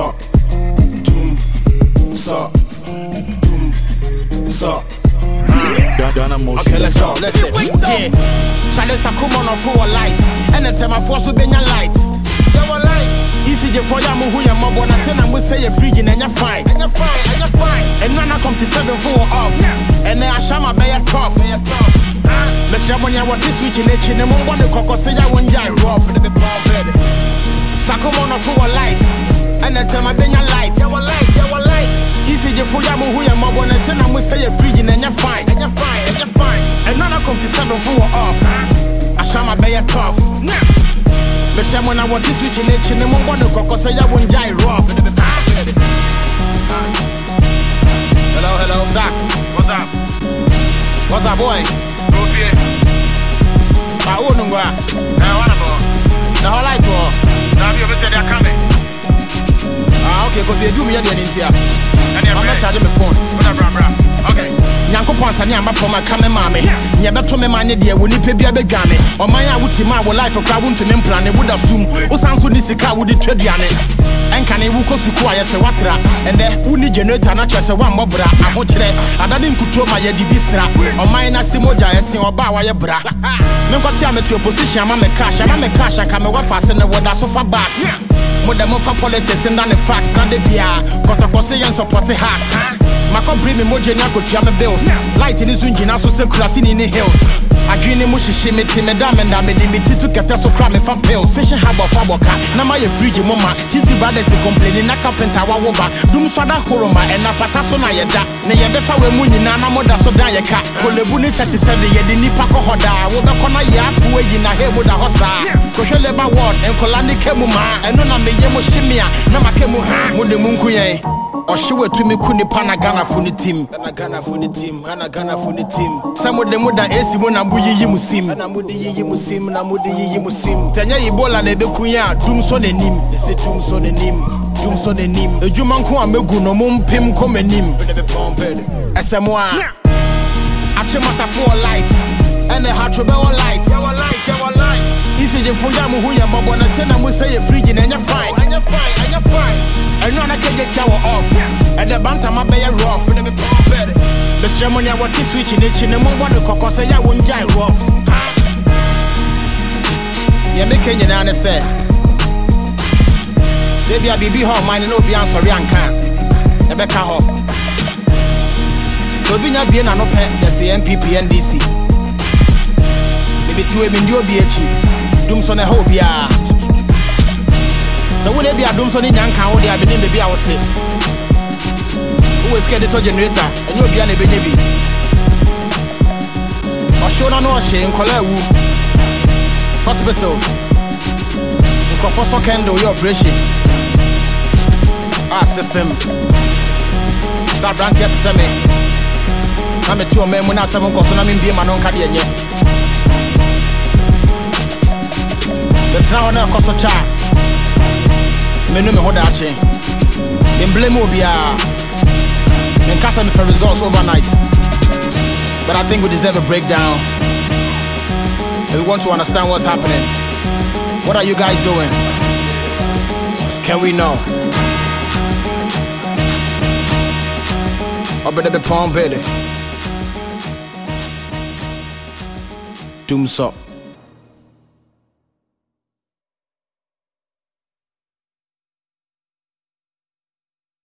Suck. Doom. Suck. Doom. Suck. Okay, let's go. Let's go. Yeah. Charles, I come on a your light. Anytime I force you, be your light. Your light. easygyefo yɛ And you're fine. And you're fine. And you're fine. And fae I come to seven four off ɛnɛ ahyɛ ma bɛyɛ tof mehyɛ mo nyɛ this switch n'akyi ne the ne kɔkɔ sɛ yɛ wo ngyae rof off wɔ light and the time I be light. Yeah, well, light, yeah, well, light. Easy for ya mu who na say na mu say you free and you fine. And you're fine, and you're fine. And none come to seven four off. I shama be a tough. Now, Let's share when I want this switch in chin and one coco say ya one jai rough. the big ball, baby. Ah. Hello, hello. Zach, What's up? what's up boy? Go here. Ah, oh, no, okay, because they do me again in here. I'm not charging my phone. Nyankopɔn asane amba fam aka me maa me neɛ bɛto me ma ne deɛ wo nipa bi abɛdwa me ɔman a wotim a wo life kora wontumi mpra ne woda sum. Wosan so ne sika a wode twa duane ɛnka ne wokɔ suku a yɛsɛ woatra ɛndɛ woni generator na kyerɛ sɛ woammɔ bra ahokyerɛ adade nkutuo ma yɛdidi sra. Ɔman no ase mogya ɛse ɔba a wayɛ bra. Menkɔte a mete opposition ama me cash ama me cash anka mewɔ fa se ne wɔda so fa bas. Modɛ mofa politics nda ne facts na de biaa kɔtɔkɔse yɛ nsɔpɔte me mogya ni akotua me bills. Light ne so ngyina so sɛ kurase ne hills. Adwene ne mu hyehye me te meda menda mede me ti to kɛtɛ so kora mefa pills. Sehye ha bɔfa bɔka na mayɛ fridge mo ma titi brothers complaini na carpenter wawo ba dum so ada horoma ɛna pata so na yɛda ne yɛbɛfa wɔ mu nyinaa na moda so da yɛka kolebu ne 37 yɛde nnipa kɔ hɔ daa wobɛkɔ na yɛafo ayi na hebo da hɔ saa kɔhwɛ labour ward nkɔla ne ka mu maa ɛno na meyɛ mo hye me a na maka mu ha mode mu nku ɔhye watumi ku nipa na ghanafo ne tim Ghana, Ghana for the team. Ghana, Ghana for the team. sɛ mode mu da ɛsi mu na moyiyi mu sim Na mudi yiyi musim, na mudi yiyi musim. sɛ nyɛ ebola na ɛbɛku yɛ a dum so n'anim They say doom so the nim, doom so the nim. adwuma nko a mɛgu no mo mpem kɔ m'anim The big ball, baby. ɛsɛ mo a akye matafoɔ light ɛne hatro bɛwɔ light Yeah, well, light, yeah, well, light. isigyefo yɛ mo ho yɛ mmɔbɔ na sɛ na mo sɛ yɛ frigyi na ɛnyɛ fine ɛno na kɛgye tia wɔ off. Ɛdɛ bantama bɛyɛ rough. The big ball, baby. bɛsrɛ mo nea wɔte switch n'akyi ne mombɔ ne kɔkɔ yɛ a wongyae rough. Neɛ meka nyinaa ne sɛ sɛ bia biribi hɔ ɔman ne na obi ansɔre anka ɛbɛka hɔ sɛ obi nya bie n'ano pɛ yɛsɛ npp ndc mebɛti wɔ mendi obi akyi dum so na ɛhɔ obiaa sɛ wo na bi a dum so ne nya nka wo deɛ a bɛnim baabi a wote wowɔ sika de tɔ generator? Ɛnyɛ obia na ɛbɛnya bi ɔhyew no na ɔhye nkɔla awu hospitals nkurɔfo sɔ candle yɛ operation a se fam sɛ aberanteɛ te sɛ me na mete ɔma mu na asɛm nkɔ so na membie ma no nka deɛ nyɛ bɛtena hɔ na ɛkɔ so menu me ho daakye memblame obiaa menkasa mepɛ results overnight. But i think we deserve a breakdown. And we want to understand what's happening. What are you guys doing? Can we know? Oh, I better be bɛpɔn bɛde dum so